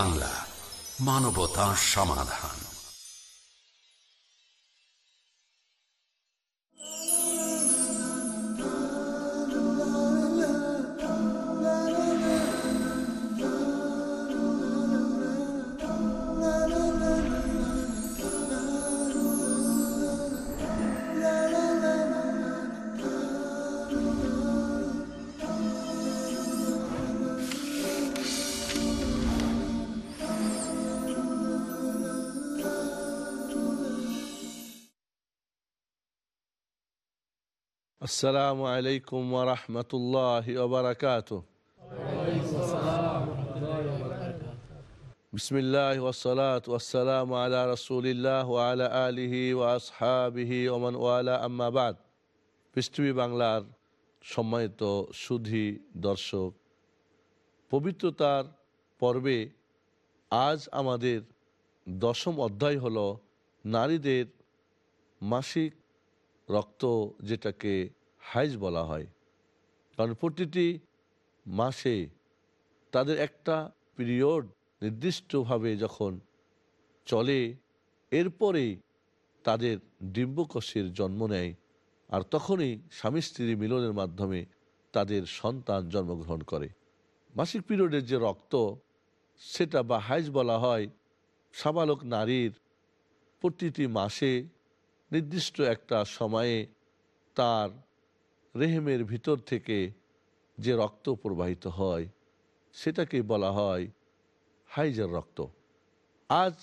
বাংলা মানবতা সমাধান। আসসালামু আলাইকুম ওয়া রাহমাতুল্লাহি ওয়া বারাকাতুহু বিসমিল্লাহ ওয়াসসালাত ওয়াসসালামু আলা রাসূলিল্লাহ ওয়া আলা আলিহি ওয়া আসহাবিহি ওয়া মান ওয়ালা আম্মা বাদ পৃথিবী বাংলার সম্মানিত সুধি দর্শক, পবিত্রতার পর্বে আজ আমাদের দশম অধ্যায় হলো নারীদের মাসিক রক্ত যেটাকে হাইজ বলা হয়। কারণ প্রতিটি মাসে তাদের একটা পিরিয়ড নির্দিষ্টভাবে যখন চলে এরপরেই তাদের ডিম্বকোষের জন্ম নেয় আর তখনই স্বামী স্ত্রী মিলনের মাধ্যমে তাদের সন্তান জন্মগ্রহণ করে। মাসিক পিরিয়ডের যে রক্ত, সেটা বা হাইজ বলা হয়, সাবালক নারীর প্রতিটি মাসে নির্দিষ্ট একটা সময়ে তার রেহেমের ভিতর থেকে যে রক্ত প্রবাহিত হয় সেটাকে বলা হয় হাইজার রক্ত। আজ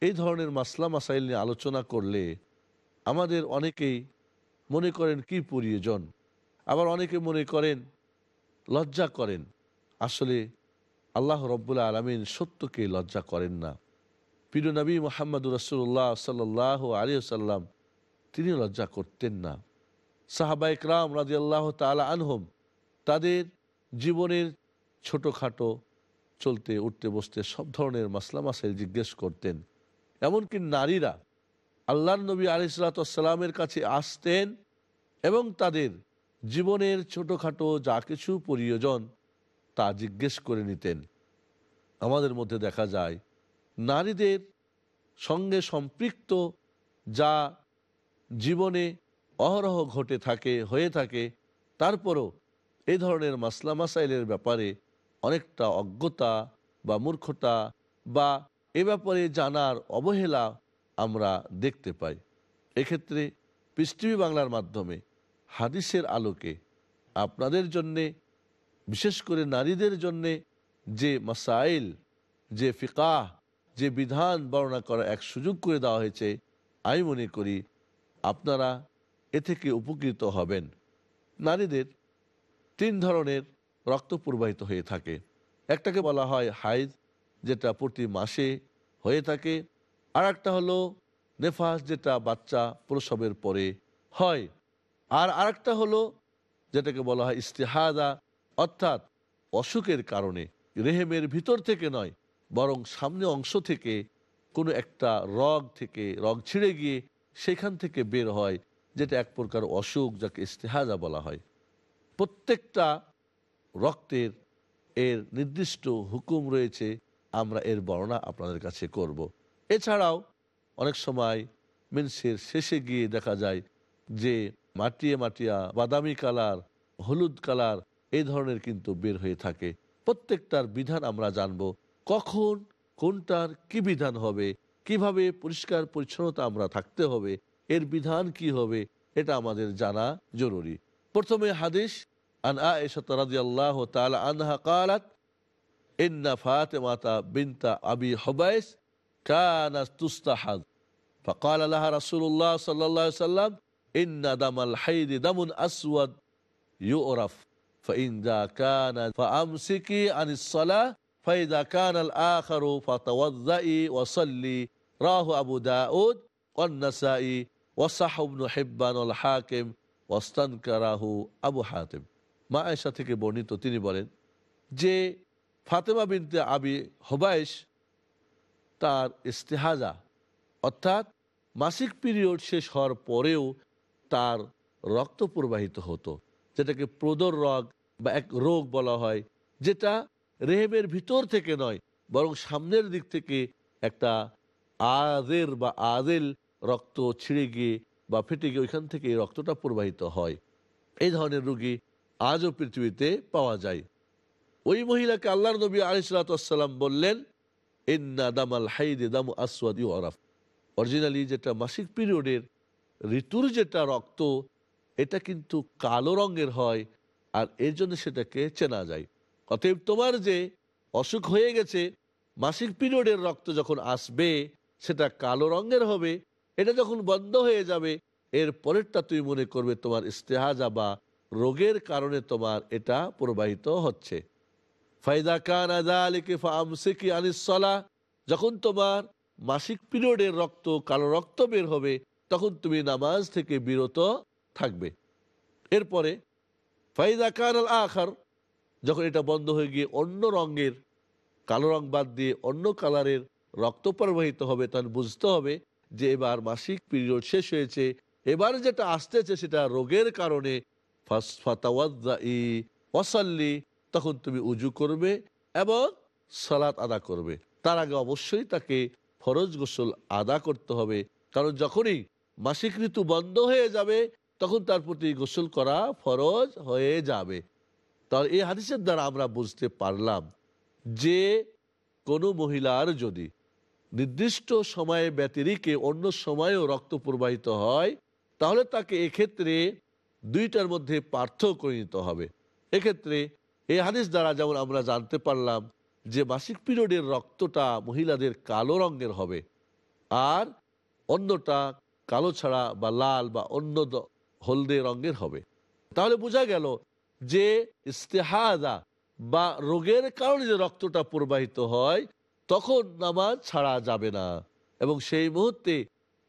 এই ধরনের মাসলা মাসাইল নিয়ে আলোচনা করলে আমাদের অনেকেই মনে করেন, কি প্রয়োজন? আবার অনেকে মনে করেন, লজ্জা করেন। আসলে আল্লাহ রব্বুল্লা আলমিন সত্যকে লজ্জা করেন না। প্রিয় নবী মোহাম্মদ রসুল্লাহ সাল্লাহ আলী সাল্লাম তিনি লজ্জা করতেন না। সাহাবা ইকরাম রাজি আল্লাহ তালা আনহম তাদের জীবনের ছোটোখাটো চলতে, উঠতে, বসতে সব ধরনের মাসলা মাসাইল জিজ্ঞেস করতেন। এমনকি নারীরা আল্লাহ নবী আলিসালামের কাছে আসতেন এবং তাদের জীবনের ছোটোখাটো যা কিছু প্রয়োজন তা জিজ্ঞেস করে নিতেন। আমাদের মধ্যে দেখা যায়, নারীদের সঙ্গে সম্পৃক্ত যা জীবনে অহরহ ঘটে থাকে, হয়ে থাকে। তারপরও এই ধরনের মাসলা মাসাইলের ব্যাপারে অনেকটা অজ্ঞতা বা মূর্খতা বা এ ব্যাপারে জানার অবহেলা আমরা দেখতে পাই। এক্ষেত্রে পৃথিবী বাংলার মাধ্যমে হাদিসের আলোকে আপনাদের জন্যে, বিশেষ করে নারীদের জন্যে যে মাসাইল, যে ফিকাহ, যে বিধান বর্ণনা করা এক সুযোগ করে দেওয়া হয়েছে, আমি মনে করি আপনারা এ থেকে উপকৃত হবেন। নারীদের তিন ধরনের রক্ত প্রবাহিত হয়ে থাকে। একটাকে বলা হয় হাইজ, যেটা প্রতি মাসে হয়ে থাকে। আর একটা হলো নেফাস, যেটা বাচ্চা প্রসবের পরে হয়। আর আরেকটা হলো যেটাকে বলা হয় ইস্তেহাদা, অর্থাৎ অসুখের কারণে, রেহেমের ভিতর থেকে নয়, বরং সামনে অংশ থেকে কোনো একটা রগ থেকে রগ ছিঁড়ে গিয়ে সেখান থেকে বের হয় যেটা এক প্রকার অসুখ যাকে ইস্তেহাজা বলা হয় প্রত্যেকটা রক্তের এর নির্দিষ্ট হুকুম রয়েছে, আমরা এর বর্ণনা আপনাদের কাছে করব। এছাড়াও অনেক সময় মেন্সের শেষে গিয়ে দেখা যায় যে মাটিয়ে মাটিয়া বাদামি কালার, হলুদ কালার এই ধরনের কিন্তু বের হয়ে থাকে প্রত্যেকটার বিধান আমরা জানব, কখন কোনটার কি বিধান হবে, কীভাবে পরিষ্কার পরিচ্ছন্নতা আমরা থাকতে হবে এর বিধান কি হবে এটা আমাদের জানা জরুরি প্রথমে হাদিস আন আয়েশা রাদিয়াল্লাহু তাআলা আনহা قالت ان فاطمه بنت ابي حبيس كانت تستحض فقال لها رسول الله صلى الله عليه وسلم ان دم الحيض دم اسود يعرف فإذا كان فأمسكي عن الصلاة فإذا كان الآخر فتوضئي وصلي راه أبو داود والنسائي ওয়াসাহবনু হেব্বান হাকিম ওয়াস্তান কারাহু আবু হাতেম। মায়েশা থেকে বর্ণিত তিনি বলেন যে ফাতেমা বিনতে আবি হবাইশ তার ইস্তেহাজা, অর্থাৎ মাসিক পিরিয়ড শেষ হওয়ার পরেও তার রক্ত প্রবাহিত হতো, যেটাকে প্রদর রোগ বা এক রোগ বলা হয়, যেটা রেহেমের ভিতর থেকে নয়, বরং সামনের দিক থেকে একটা আদের বা আদেল রক্ত ছিঁড়ে গিয়ে বা ফেটে গিয়ে ওইখান থেকে এই রক্তটা প্রবাহিত হয়। এই ধরনের রুগী আজও পৃথিবীতে পাওয়া যায়। ওই মহিলাকে আল্লাহর নবী আলিসাল্লাম বললেন, ইন্না দামাল হাইদে দাম আসওয়াদ ইউরাফ অরিজিনালি যেটা মাসিক পিরিয়ডের ঋতুর যেটা রক্ত, এটা কিন্তু কালো রঙের হয় আর এর জন্য সেটাকে চেনা যায়। অতএব তোমার যে অসুখ হয়ে গেছে, মাসিক পিরিয়ডের রক্ত যখন আসবে, সেটা কালো রঙের হবে এটা যখন বন্ধ হয়ে যাবে, এর পরেরটা তুমি মনে করবে তোমার ইস্তেহাজা বা রোগের কারণে তোমার এটা প্রবাহিত হচ্ছে। ফায়দা কান আদালিকে ফামসিকি আনিসলা যখন তোমার মাসিক পিরিয়ডের রক্ত, কালো রক্ত বের হবে, তখন তুমি নামাজ থেকে বিরত থাকবে। এরপরে, ফাইদা কান আল আখার, যখন এটা বন্ধ হয়ে গিয়ে অন্য রঙের, কালো রং বাদ দিয়ে অন্য কালারের রক্ত প্রবাহিত হবে তখন বুঝতে হবে যে এবার মাসিক পিরিয়ড শেষ হয়েছে, এবার যেটা আসতেছে সেটা রোগের কারণে ওয়াসাল্লি, তখন তুমি উজু করবে এবং সালাত আদা করবে। তার আগে অবশ্যই তাকে ফরজ গোসল আদা করতে হবে, কারণ যখনই মাসিক ঋতু বন্ধ হয়ে যাবে, তখন তার প্রতি গোসল করা ফরজ হয়ে যাবে। তাহলে এই হাদিসের দ্বারা আমরা বুঝতে পারলাম যে কোনো মহিলার যদি নির্দিষ্ট সময়ে ব্যতিরিকে অন্য সময়েও রক্ত প্রবাহিত হয়, তাহলে তাকে এক্ষেত্রে দুইটার মধ্যে পার্থক্য নিতে হবে। এক্ষেত্রে এই হাদিস দ্বারা যেমন আমরা জানতে পারলাম যে মাসিক পিরিয়ডের রক্তটা মহিলাদের কালো রঙের হবে, আর অন্যটা কালো ছাড়া বা লাল বা অন্য হলদে রঙের হবে। তাহলে বোঝা গেল যে ইস্তেহাদা বা রোগের কারণে যে রক্তটা প্রবাহিত হয় তখন নামাজ ছাড়া যাবে না। এবং সেই মুহূর্তে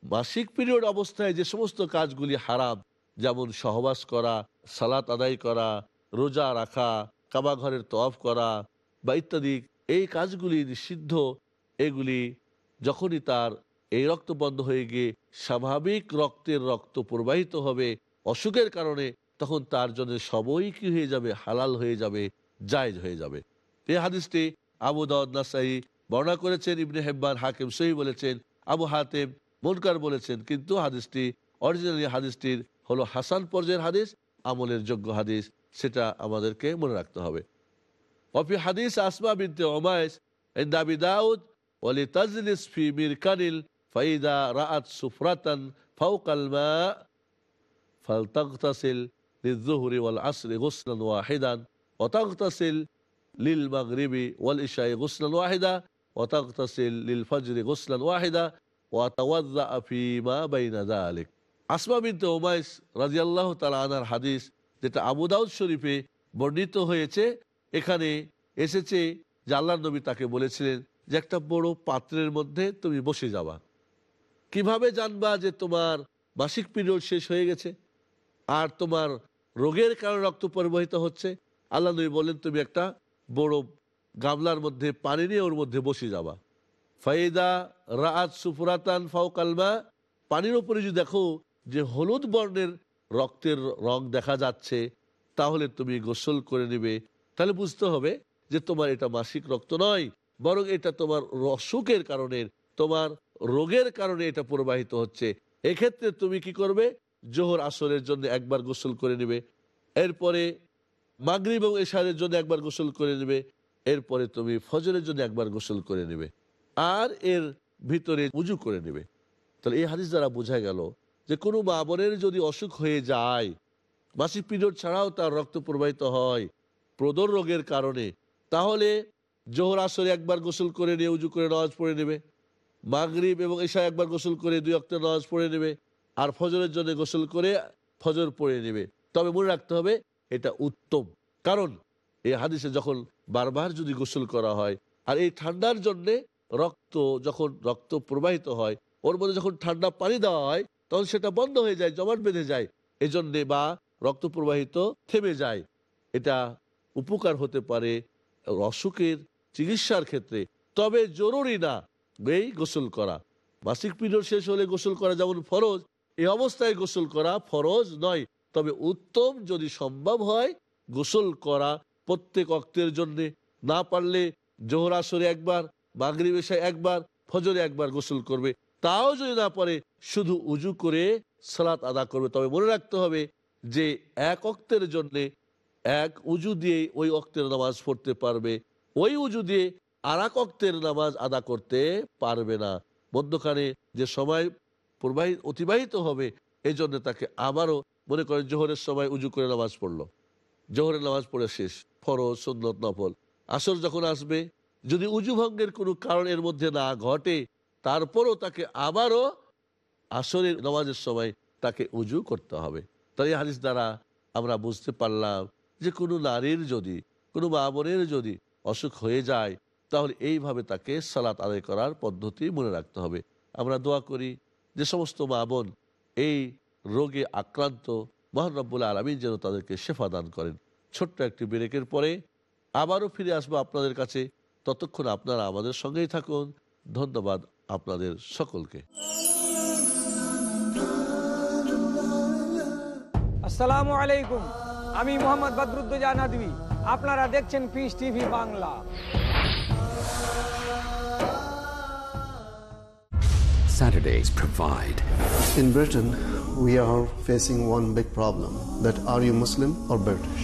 মাসিক পিরিয়ড অবস্থায় যে সমস্ত কাজগুলি হারাম, যেমন সহবাস করা, সালাত আদায় করা, রোজা রাখা কাবা ঘরের তফ করা বা ইত্যাদি, এই কাজগুলি নিষিদ্ধ। এগুলি যখনই তার এই রক্ত বন্ধ হয়ে গিয়ে স্বাভাবিক রক্তের রক্ত প্রবাহিত হবে অসুখের কারণে, তখন তার জন্য সবই কি হয়ে যাবে? হালাল হয়ে যাবে, জায়জ হয়ে যাবে। এই হাদিসটি আবু দাউদ নাসাই বর্ণনা করেছেন ইবনে হেব্বান হাকিম সহি বলেছেন আবু হাতেম মনকার বলেছেন কিন্তু হাদিসটি অরিজিনালি হাদিসটির হলো হাসান পর্যায়ের হাদিস আমলের যোগ্য হাদিস সেটা আমাদেরকে মনে রাখতে হবে وفي حديث أسماء بنت عميس عند أبي داود ولتجلس في مركن فإذا رأت سفرة فوق الماء فلتغتسل للظهر والعصر غسلا واحدا وتغتسل للمغرب والعشاء غسلا واحدا ওয়াতাকতাসিল লিল ফজরি গোসলান ওয়াহিদা ওয়াতাওয়াজ্জা আফিমা বাইনা যালিক আসমা বিনতে ওমাইস রাজিয়াল্লাহ তালা আনার হাদিস, যেটা আবুদাউদ শরীফে বর্ণিত হয়েছে, এখানে এসেছে যে নবী তাকে বলেছিলেন যে একটা বড় পাত্রের মধ্যে তুমি বসে যাবা। কীভাবে জানবা যে তোমার মাসিক পিরিয়ড শেষ হয়ে গেছে? আর তোমার রোগের কারণে রক্ত পরিবাহিত হচ্ছে? আল্লাহ নবী বললেন, তুমি একটা বড় গামলার মধ্যে পানি নিয়ে ওর মধ্যে বসে যাবা। ফাইদা রাত সুফরাতান ফাউকালমা পানির ওপরে যদি দেখো যে হলুদ বর্ণের রক্তের রং দেখা যাচ্ছে, তাহলে তুমি গোসল করে নেবে। তাহলে বুঝতে হবে যে তোমার এটা মাসিক রক্ত নয়, বরং এটা তোমার অসুখের কারণে, তোমার রোগের কারণে এটা প্রবাহিত হচ্ছে। এক্ষেত্রে তুমি কি করবে? জোহর আসরের জন্য একবার গোসল করে নেবে। এরপরে মাগরিব এবং এশারের জন্য একবার গোসল করে নেবে। এরপরে তুমি ফজরের জন্য একবার গোসল করে নেবে আর এর ভিতরে উজু করে নেবে। তাহলে এই হাদিস দ্বারা বোঝা গেল যে কোনো মা বোনের যদি অসুখ হয়ে যায় মাসিক পিরিয়ড ছাড়াও তার রক্ত প্রবাহিত হয় প্রদর রোগের কারণে, তাহলে জোহর আসরে একবার গোসল করে নিয়ে উজু করে নামাজ পড়ে নেবে, মাগরিব এবং এশা একবার গোসল করে দুই অক্টের নামাজ পড়ে নেবে আর ফজরের জন্য গোসল করে ফজর পড়ে নেবে। তবে মনে রাখতে হবে এটা উত্তম। কারণ এই হাদিসে যখন বারবার যদি গোসল করা হয়, আর এই ঠান্ডার জন্যে রক্ত যখন রক্ত প্রবাহিত হয়, ওর মধ্যে যখন ঠান্ডা পানি দেওয়া হয়, তখন সেটা বন্ধ হয়ে যায়, জমাট বেঁধে যায়। এজন্যে বা রক্ত প্রবাহিত থেমে যায়। এটা উপকার হতে পারে অসুখের চিকিৎসার ক্ষেত্রে। তবে জরুরি না এই গোসল করা। মাসিক পিরিয়ড শেষ হলে গোসল করা যেমন ফরজ এই অবস্থায় গোসল করা ফরজ নয়। তবে উত্তম যদি সম্ভব হয়, গোসল করা প্রত্যেক অক্তের জন্য না পারলে জোহর আসরে একবার মাগরি বেশায় একবার, ফজরে একবার গোসল করবে। তাও যদি না পারে, শুধু উজু করে সালাত আদা করবে। তবে মনে রাখতে হবে যে এক অক্তের জন্যে এক উজু দিয়ে ওই অক্তের নামাজ পড়তে পারবে। ওই উজু দিয়ে আর এক অক্তের নামাজ আদা করতে পারবে না। মধ্যখানে যে সময় প্রবাহিত, অতিবাহিত হবে এই জন্য তাকে আবারও মনে করেন জোহরের সময় উজু করে নামাজ পড়ল। জোহরের নামাজ পড়ে শেষ। ফরজ, সুন্নত নফল। আসর যখন আসবে, যদি উজু ভঙ্গের কোনো কারণ এর মধ্যে না ঘটে, তারপরও তাকে আবারও আসরের নামাজের সময় তাকে উজু করতে হবে। তাই হাদিস দ্বারা আমরা বুঝতে পারলাম যে কোনো নারীর যদি, কোনো মা বোনের যদি অসুখ হয়ে যায়, তাহলে এইভাবে তাকে সালাত আদায় করার পদ্ধতি মনে রাখতে হবে। আমরা দোয়া করি যে সমস্ত মা বোন এই রোগে আক্রান্ত মহান রব্বুল আলমিন যেন তাদেরকে শেফা দান করেন। ছোট্ট একটি ব্রেকের পরে আবারও ফিরে আসব আপনাদের কাছে। ততক্ষণ আপনারা আমাদের সঙ্গেই থাকুন। ধন্যবাদ আপনাদের সকলকে। আসসালামু আলাইকুম। আমি মোহাম্মদ বদরুদ্দোজা নদী আপনারা দেখছেন Peace TV Bangla. Saturdays provide. In Britain, we are facing one big problem that are you Muslim or British?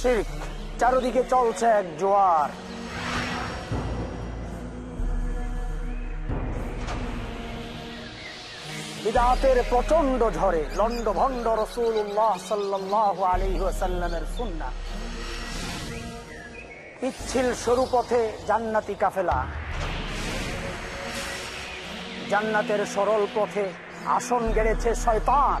শিখ, চারদিকে চলছে এক জোয়ার। বিদাতের প্রচণ্ড ঝড়ে লন্ড ভন্ড রসুল্লাহ সাল্লাহ আলিহাসাল্লামের সুন্না পিচ্ছিল সরু পথে জান্নাতি কাফেলা। জান্নাতের সরল পথে আসন গেড়েছে শয়তান।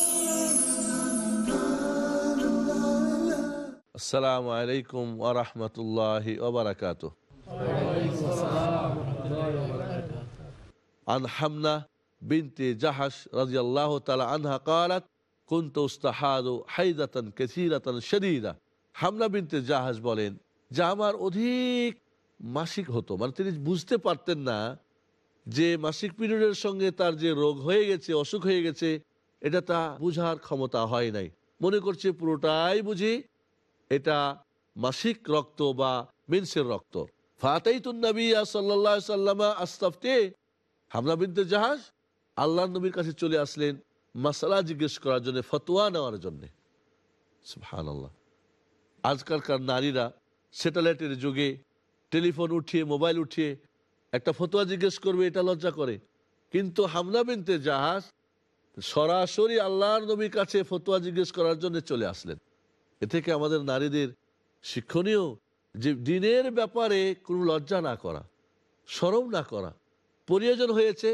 আসসালামু আলাইকুম ওরহমতুল্লাহ ওবরাকাত عن حمنة بنت جحش رضي الله تعالى عنها قالت كنت استحاذ حيدة كثيرة شديدة হামনা বিনতে জাহাজ বলেন যে আমার অধিক মাসিক হতো মানে তিনি বুঝতে পারতেন না যে মাসিক পিরিয়ডের সঙ্গে তার যে রোগ হয়ে গেছে অসুখ হয়ে গেছে এটা তা বুঝার ক্ষমতা হয় নাই মনে করছে পুরোটাই বুঝি এটা মাসিক রক্ত বা মিনসের রক্ত। ফাতাইতুন নবিয়া সাল্লাহ সাল্লামা আস্তাফতে, হামলা জাহাজ আল্লাহ নবীর কাছে চলে আসলেন মাসালা জিজ্ঞেস করার জন্য, ফতোয়া নেওয়ার জন্য। সুহান আল্লাহ আজকালকার নারীরা স্যাটেলাইটের যুগে টেলিফোন উঠিয়ে, মোবাইল উঠিয়ে একটা ফতোয়া জিজ্ঞেস করবে, এটা লজ্জা করে। কিন্তু হামলা বিনতে জাহাজ সরাসরি আল্লাহর নবীর কাছে ফতোয়া জিজ্ঞেস করার জন্য চলে আসলেন। এ থেকে আমাদের নারীদের শিক্ষণীয় যে দিনের ব্যাপারে কোনো লজ্জা না করা, সরম না করা। প্রয়োজন হয়েছে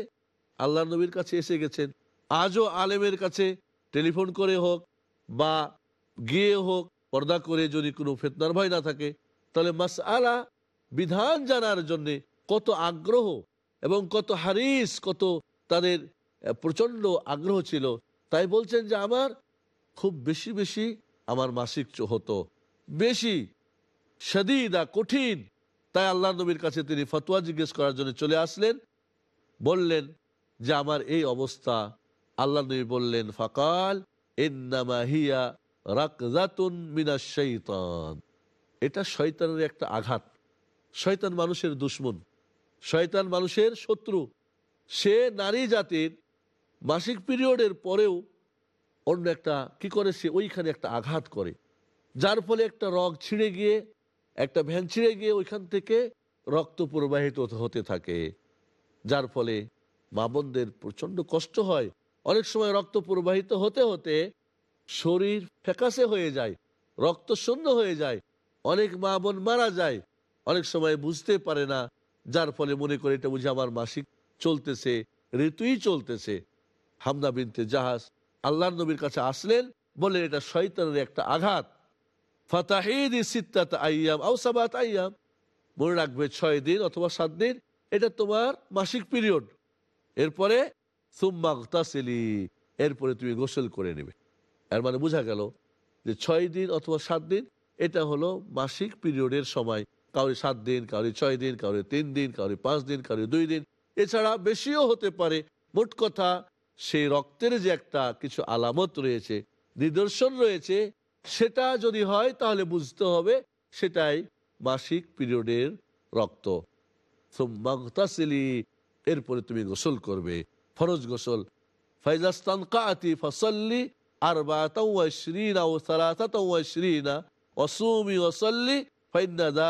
আল্লাহ নবীর কাছে এসে গেছেন। আজও আলেমের কাছে টেলিফোন করে হোক বা গিয়ে হোক, পর্দা করে যদি কোনো ফেতনার ভয় না থাকে, তাহলে মাস আলা বিধান জানার জন্যে কত আগ্রহ এবং কত হারিস, কত তাদের প্রচণ্ড আগ্রহ ছিল। তাই বলছেন যে আমার খুব বেশি বেশি আমার মাসিক হতো। বেশি সদিদা কঠিন। তাই আল্লাহ নবীর কাছে তিনি ফতোয়া জিজ্ঞেস করার জন্য চলে আসলেন। বললেন যে, আমার এই অবস্থা। আল্লাহ নবী বললেন, ফাকাল হিয়া মিনাশ শাইতান। এটা শয়তানের একটা আঘাত। শয়তান মানুষের দুশ্মন। শয়তান মানুষের শত্রু। সে নারী জাতির মাসিক পিরিয়ডের পরেও অন্য একটা, কি করে সে ওইখানে একটা আঘাত করে? যার ফলে একটা রগ ছিঁড়ে গিয়ে, একটা ভ্যান ছিঁড়ে গিয়ে ওইখান থেকে রক্ত প্রবাহিত হতে থাকে। যার ফলে মা বোনদের প্রচণ্ড কষ্ট হয়। অনেক সময় রক্ত প্রবাহিত হতে হতে শরীর ফ্যাকাসে হয়ে যায়, রক্ত শূন্য হয়ে যায়, অনেক মা বোন মারা যায়, অনেক সময় বুঝতে পারে না। যার ফলে মনে করে এটা বুঝে আমার মাসিক চলতেছে, ঋতুই চলতেছে। হামদা বিনতে জাহাজ আল্লাহ নবীর কাছে আসলেন বলে এটা শয়তানের একটা আঘাত। ফাতাহিদ সিত্তাত আইয়াম আও আইয়াম। মনে রাখবে, ছয় দিন অথবা সাত দিন, এটা তোমার মাসিক পিরিয়ড। এরপরে সুম্মাগতাসিলি এরপরে তুমি গোসল করে নেবে। এর মানে বোঝা গেল যে ছয় দিন অথবা সাত দিন, এটা হলো মাসিক পিরিয়ডের সময়। কাউরি সাত দিন, কাউরি ছয় দিন, কাউরি তিন দিন, কাউরি পাঁচ দিন, কাউরি দুই দিন। এছাড়া বেশিও হতে পারে। মোট কথা সেই রক্তের যে একটা কিছু আলামত রয়েছে, নিদর্শন রয়েছে, সেটা যদি হয় তাহলে বুঝতে হবে সেটাই মাসিক পিরিয়ডের রক্ত। সোম্মাগতাসিলি এরপরে তুমি গোসল করবে। ফরজ গোসল। ফাইজাস্তান কাতি ফসল্লি আর বাতাউশ্রীনা ওসল্লি ফাইন্নাদা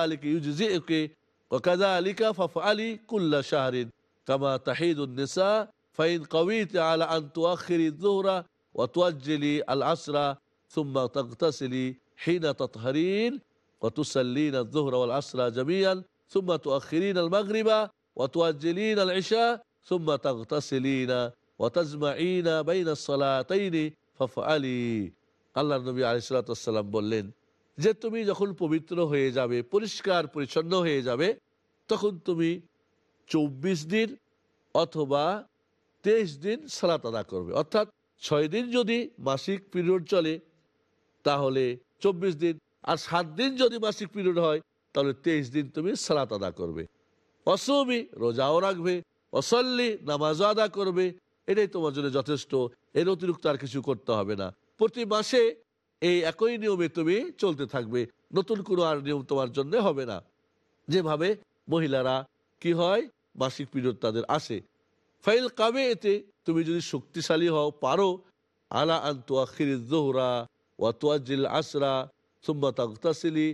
ওকাদা আলিকা ফফ আলী কুল্লা শাহরিন কামা তাহিদুন্নেসা فإن قويت على أن تؤخري الظهر وتؤجلي العصر ثم تغتسلي حين تطهرين وتصلين الظهر والعصر جميعا ثم تؤخرين المغرب وتؤجلين العشاء ثم تغتسلين وتجمعين بين الصلاتين فافعلي আল্লাহ নবী আলিসাল্লাম বললেন যে তুমি যখন পবিত্র হয়ে যাবে পরিষ্কার পরিচ্ছন্ন হয়ে যাবে তখন তুমি চব্বিশ দিন অথবা তেইশ দিন সালাত আদা করবে। অর্থাৎ ছয় দিন যদি মাসিক পিরিয়ড চলে, তাহলে চব্বিশ দিন। আর সাত দিন যদি মাসিক পিরিয়ড হয়, তাহলে তেইশ দিন তুমি সালাত আদা করবে। অসমি রোজাও রাখবে, অসল্লি নামাজও আদা করবে। এটাই তোমার জন্য যথেষ্ট। এর অতিরিক্ত আর কিছু করতে হবে না। প্রতি মাসে এই একই নিয়মে তুমি চলতে থাকবে। নতুন কোনো আর নিয়ম তোমার জন্য হবে না। যেভাবে মহিলারা কি হয়, মাসিক পিরিয়ড তাদের আসে। ফাইল কাবে এতে তুমি যদি শক্তিশালী হও, পারো। আলা আন্তু আখির জোহরা ওয়াতুয়াজিল আসরা সুম্মা তাগতাসিলি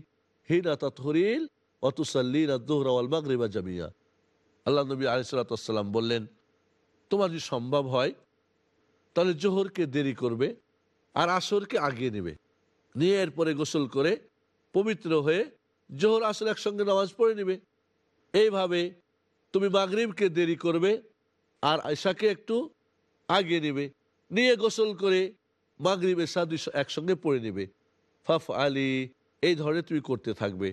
হিনা তাতহরিল অতুসাল্লিনা জোহরা ওয়াল মাগরিবা জামিয়া। আল্লাহ নবী আলিসাল্লাম বললেন, তোমার যদি সম্ভব হয়, তাহলে জোহরকে দেরি করবে আর আসরকে আগিয়ে নেবে। নিয়ে এরপরে গোসল করে পবিত্র হয়ে জোহর, আসর একসঙ্গে নামাজ পড়ে নেবে। এইভাবে তুমি মাগরিবকে দেরি করবে আর আয়সাকে একটু আগিয়ে নেবে। নিয়ে গোসল করে মাগরিব এসা দুই একসঙ্গে পড়ে নেবে। ফাফ আলী, এই ধরনের তুমি করতে থাকবে।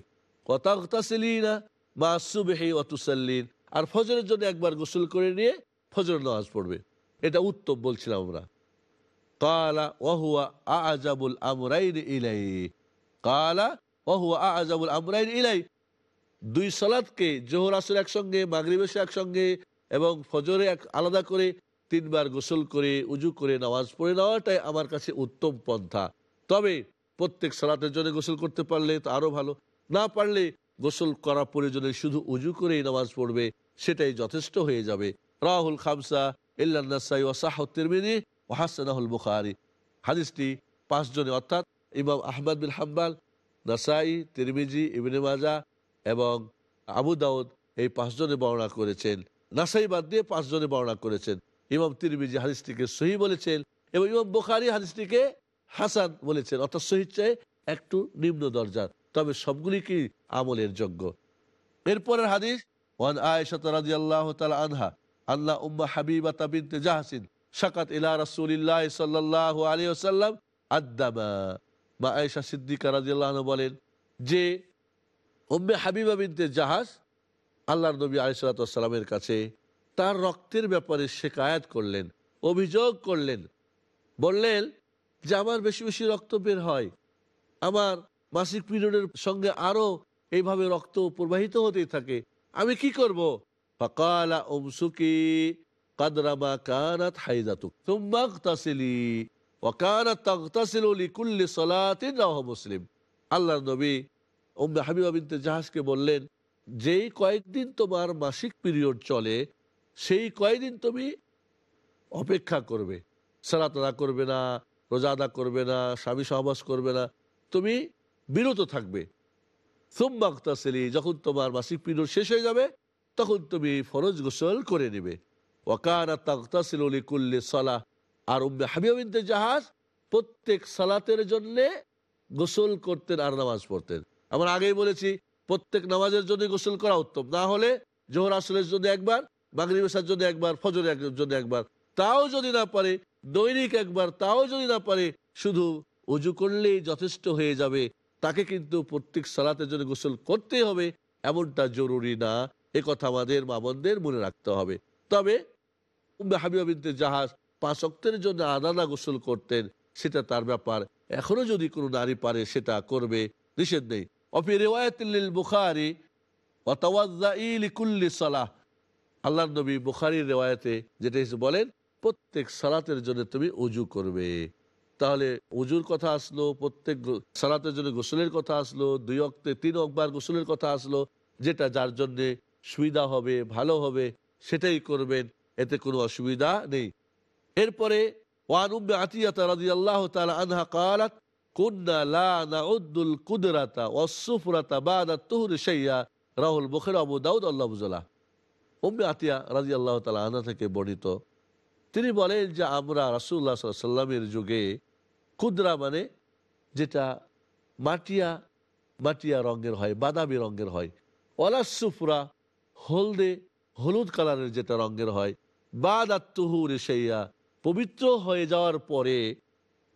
কথা কথা না মা সুবেহি অতুসাল্লিন আর ফজরের জন্য একবার গোসল করে নিয়ে ফজর নামাজ পড়বে। এটা উত্তম বলছিলাম আমরা। কালা ওহুয়া আজাবুল আমরাইন ইলাই কালা ওহুয়া আজাবুল আমরাইন ইলাই দুই সালাদকে জোহর আসর একসঙ্গে মাগরিব এসে একসঙ্গে এবং ফজরে এক আলাদা করে তিনবার গোসল করে উজু করে নামাজ পড়ে নেওয়াটাই আমার কাছে উত্তম পন্থা। তবে প্রত্যেক সালাতের জন্য গোসল করতে পারলে তো আরও ভালো। না পারলে গোসল করা প্রয়োজনে শুধু উজু করেই নামাজ পড়বে, সেটাই যথেষ্ট হয়ে যাবে। রাহুল খামসা ইল্লান্নাসাই ওয়াসাহতিরমিনী ও হাসানাহুল বুখারি। হাদিসটি পাঁচজনে অর্থাৎ ইমাম আহমদ বিন হাম্বাল, নাসাই, তিরমিজি, ইবনে মাজা এবং আবু দাউদ এই পাঁচজনে বর্ণনা করেছেন। নাসাই বাদ দিয়ে পাঁচজনে বর্ণনা করেছেন। ইমাম তিরমিজি হাদিসটিকে সহি বলেছেন এবং ইমাম বোখারি হাদিসটিকে হাসান বলেছেন, অর্থাৎ সহি চাই একটু নিম্ন দরজার। তবে সবগুলি কি আমলের যোগ্য? এরপরের হাদিস, ওয়ান আয়েশা রাদিয়াল্লাহু তাআলা আনহা আল্লাহ উম্মা হাবিবা বিনতে জাহাসিন শাকাত ইলা রাসূলিল্লাহ সাল্লাল্লাহু আলাইহি ওয়াসাল্লাম আদ্দামা। মা আয়েশা সিদ্দিকা রাদিয়াল্লাহু আনহা বলেন, যে উম্মে হাবিবা বিনতে জাহাজ আল্লাহ নবী আলিসালামের কাছে তার রক্তের ব্যাপারে শেকায়াত করলেন, অভিযোগ করলেন। বললেন যে আমার বেশি বেশি রক্ত বের হয়। আমার মাসিক পিরিয়ডের সঙ্গে আরও এইভাবে রক্ত প্রবাহিত হতেই থাকে। আমি কি করব? ফকালা ওমসুকি কাদরামা কানাত হাইজাতুক তুমাক সলাতিন মুসলিম। আল্লাহ নবী ওম্মে হাবিবা বিনতে জাহাজকে বললেন যেই কয়েকদিন তোমার মাসিক পিরিয়ড চলে, সেই কয়েকদিন তুমি অপেক্ষা করবে। সালাত আদা করবে না, রোজা আদা করবে না, স্বামী সহবাস করবে না, তুমি বিরত থাকবে। সুম্বাক্তাসেলি যখন তোমার মাসিক পিরিয়ড শেষ হয়ে যাবে, তখন তুমি ফরজ গোসল করে নেবে। ওয়াকানা তাক্তাসিল কুল্লি সালাহ আর উম্মে হাবিবিনতে জাহাজ প্রত্যেক সালাতের জন্যে গোসল করতেন আর নামাজ পড়তেন। আমরা আগেই বলেছি প্রত্যেক নামাজের জন্য গোসল করা উত্তম। না হলে জোহর আসলের জন্য একবার বাগরি বেসার জন্য একবার, ফজরের জন্য একবার। তাও যদি না পারে, দৈনিক একবার, তাও যদি না পারে, শুধু উজু করলেই যথেষ্ট হয়ে যাবে। তাকে কিন্তু প্রত্যেক সালাতের জন্য গোসল করতে হবে, এমনটা জরুরি না। এ কথা আমাদের মামনদের মনে রাখতে হবে। তবে উম্মে জাহাজ পাঁচ জন্য আলাদা গোসল করতেন, সেটা তার ব্যাপার। এখনও যদি কোনো নারী পারে, সেটা করবে, নিষেধ নেই। অফি للبخاري বুখারি لكل সালাহ الله নবী بخاري رواية যেটা বলেন, প্রত্যেক সালাতের জন্য তুমি উজু করবে। তাহলে উজুর কথা আসলো, প্রত্যেক সালাতের জন্য গোসলের কথা আসলো, দুই অক্টে তিন অকবার গোসলের কথা আসলো, যেটা যার জন্যে সুবিধা হবে, ভালো হবে, সেটাই করবেন, এতে কোনো অসুবিধা নেই। এরপরে ওয়ানুম্বে আতিয়া তারাদি আল্লাহ তালা আনহা কালাত কুদরাতা অসুফরাতা বাদা তুহুর সাইয়া রাহুল বখের, আবু দাউদ আল্লাহবুজলা উম্মে আতিয়া রাজি আল্লাহ তালা আনা থেকে বর্ণিত। তিনি বলেন যে আমরা রাসুল্লাহ যুগে কুদরা মানে যেটা মাটিয়া মাটিয়া রঙের হয়, বাদামি রঙের হয়। অলাসুফরা হলদে, হলুদ কালারের যেটা রঙের হয়। বাদ আত্মহুর সেইয়া পবিত্র হয়ে যাওয়ার পরে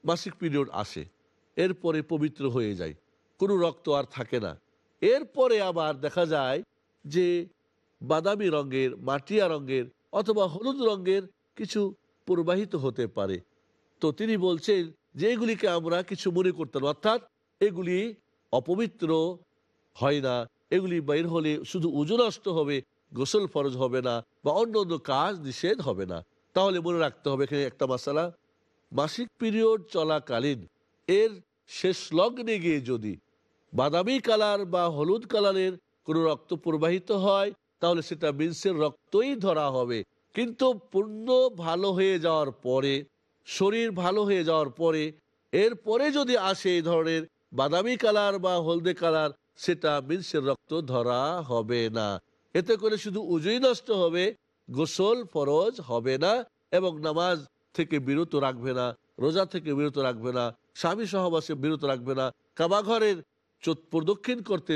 মাসিক পিরিয়ড আসে। এরপরে পবিত্র হয়ে যায়। কোনো রক্ত আর থাকে না। এরপরে আবার দেখা যায় যে বাদামি রঙের, মাটিয়া রঙের অথবা হলুদ রঙের কিছু প্রবাহিত হতে পারে। তো তিনি বলছেন যে এগুলিকে আমরা কিছু মনে করতাম অর্থাৎ এগুলি অপবিত্র হয় না। এগুলি বাইর হলে শুধু উজু নষ্ট হবে, গোসল ফরজ হবে না বা অন্য অন্য কাজ নিষেধ হবে না। তাহলে মনে রাখতে হবে এখানে একটা মশালা মাসিক পিরিয়ড চলাকালীন এর শেষ লগ্নে গিয়ে যদি বাদামি কালার বা হলুদ কালারের কোনো রক্ত প্রবাহিত হয়, তাহলে সেটা মিন্সের রক্তই ধরা হবে। কিন্তু পূর্ণ ভালো হয়ে যাওয়ার পরে, শরীর ভালো হয়ে যাওয়ার পরে, এরপরে যদি আসে এই ধরনের বাদামি কালার বা হলদে কালার, সেটা মিন্সের রক্ত ধরা হবে না। এতে করে শুধু উজুই নষ্ট হবে, গোসল ফরজ হবে না, এবং নামাজ থেকে বিরত রাখবে না, রোজা থেকে বিরত রাখবে না স্বামী সহবাসে বিরত রাখবে না, কাবাঘরের প্রদক্ষিণ করতে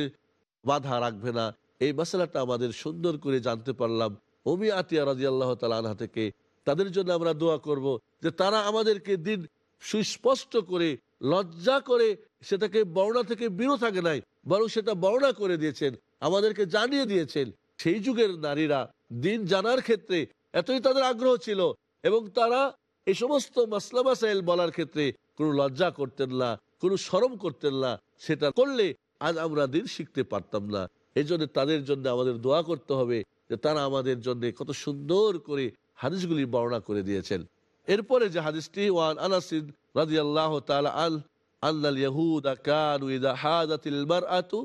বাধা রাখবে না। এই মশলাটা আমাদের সুন্দর করে জানতে পারলাম। ওমি আতিয়া রাজি আল্লাহ আনহা থেকে। তাদের জন্য আমরা দোয়া করব যে তারা আমাদেরকে দিন সুস্পষ্ট করে, লজ্জা করে সেটাকে বর্ণা থেকে বিরত থাকে নাই, বরং সেটা বর্ণনা করে দিয়েছেন, আমাদেরকে জানিয়ে দিয়েছেন। সেই যুগের নারীরা দিন জানার ক্ষেত্রে এতই তাদের আগ্রহ ছিল এবং তারা এই সমস্ত মাসলা মাসাইল বলার ক্ষেত্রে কোনো লজ্জা করতেন না কোনো সরম করতেন না সেটা করলে আজ আমরা দিন শিখতে পারতাম না এই জন্য তাদের জন্য আমাদের দোয়া করতে হবে যে তারা আমাদের জন্য কত সুন্দর করে হাদিসগুলি বর্ণনা করে দিয়েছেন এরপরে যে হাদিসটি ওয়ান আনাসিন রাদিয়াল্লাহু তাআলা আল আন্নাল ইয়াহুদা কানু ইযা হাদাতিল মারআতু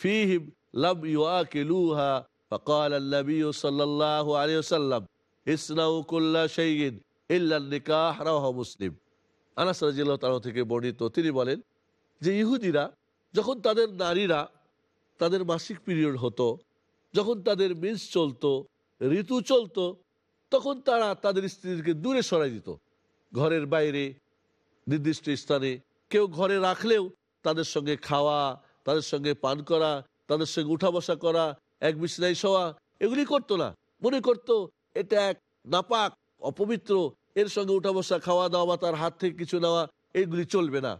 ফীহিম লাম ইউআকিলুহা فقال النبي صلى الله عليه وسلم اصنعوا كل شيء ইল্লান্নিকাহ রাহ মুসলিম। আনাস রাজিল্লাহ তালা থেকে বর্ণিত, তিনি বলেন যে ইহুদিরা যখন তাদের নারীরা তাদের মাসিক পিরিয়ড হতো, যখন তাদের মিন্স চলতো, ঋতু চলতো, তখন তারা তাদের স্ত্রীকে দূরে সরাই দিত। ঘরের বাইরে, নির্দিষ্ট স্থানে কেউ ঘরে রাখলেও তাদের সঙ্গে খাওয়া, তাদের সঙ্গে পান করা, তাদের সঙ্গে উঠা বসা করা, এক বিশ্রাই শোয়া, এগুলি করতো না। মনে করতো এটা এক নাপাক, অপবিত্র এর সঙ্গে উঠা বসা, খাওয়া দাওয়া, তার হাত থেকে কিছু নেওয়া, এগুলি চলবে না।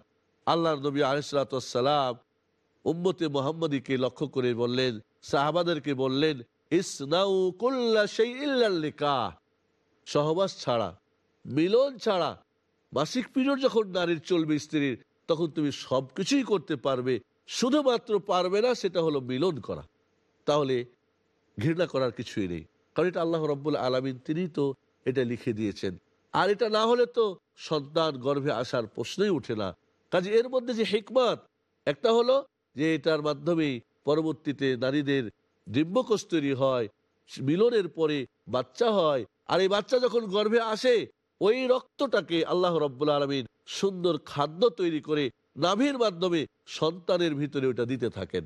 আল্লাহর নবী আলিসালাম উম্মতে মোহাম্মদীকে লক্ষ্য করে বললেন, সাহাবাদেরকে বললেন, ইসনাউ কুল্লা সেই ইল্লাল্লিকা সহবাস ছাড়া, মিলন ছাড়া, মাসিক পিরিয়ড যখন নারীর চলবে স্ত্রীর, তখন তুমি সবকিছুই করতে পারবে, শুধুমাত্র পারবে না, সেটা হলো মিলন করা। তাহলে ঘৃণা করার কিছুই নেই। কারণ এটা আল্লাহ রব্বুল আলমিন তিনি তো এটা লিখে দিয়েছেন। আর এটা না হলে তো সন্তান গর্ভে আসার প্রশ্নই উঠে না। কাজে এর মধ্যে যে হিকমত, একটা হলো যে এটার মাধ্যমে পরবর্তীতে নারীদের ডিম্বকোষ তৈরি হয়, মিলনের পরে বাচ্চা হয়, আর এই বাচ্চা যখন গর্ভে আসে, ওই রক্তটাকে আল্লাহ রব্বুল আলমিন সুন্দর খাদ্য তৈরি করে নাভির মাধ্যমে সন্তানের ভিতরে ওটা দিতে থাকেন।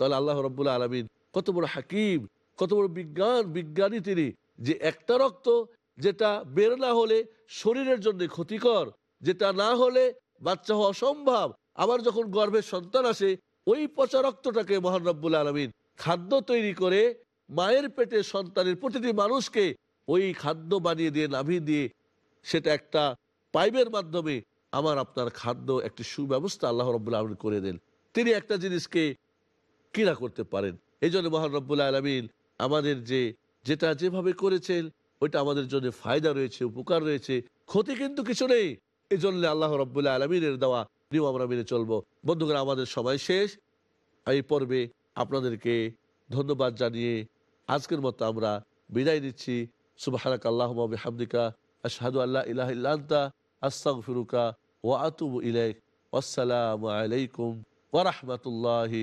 তাহলে আল্লাহ রব্বুল আলমিন কত বড় হাকিম, কত বড় বিজ্ঞান, বিজ্ঞানী তিনি যে একটা রক্ত যেটা বের না হলে শরীরের জন্য ক্ষতিকর, যেটা না হলে বাচ্চা হওয়া অসম্ভব আবার যখন গর্ভের সন্তান আসে, ওই পচা রক্তটাকে মহান রব্বুল আলমিন খাদ্য তৈরি করে মায়ের পেটে সন্তানের প্রতিটি মানুষকে ওই খাদ্য বানিয়ে দিয়ে নাভি দিয়ে সেটা একটা পাইপের মাধ্যমে আমার আপনার খাদ্য একটি সুব্যবস্থা আল্লাহ রব্বুল আলমিন করে দেন। তিনি একটা জিনিসকে কিরা করতে পারেন। এই জন্য মহান রব্বুল আলমিন আমাদের যে, যেটা যেভাবে করেছেন ওইটা আমাদের জন্য ফায়দা রয়েছে, উপকার রয়েছে, ক্ষতি কিন্তু কিছু নেই। এই জন্য আল্লাহ রব্বুল্লাহ আলমিনের দেওয়া নিয়ম আমরা মেনে চলবো। বন্ধুগণ, আমাদের সময় শেষ। এই পর্বে আপনাদেরকে ধন্যবাদ জানিয়ে আজকের মতো আমরা বিদায় নিচ্ছি। সুবাহানাক আল্লাহ হামদিকা আশহাদু আল্লাহ ইলাহ ইল্লান্তা আস্তাগফিরুকা ওয়া আতুবু ইলাইক। আসসালামু আলাইকুম ওয়া রাহমাতুল্লাহি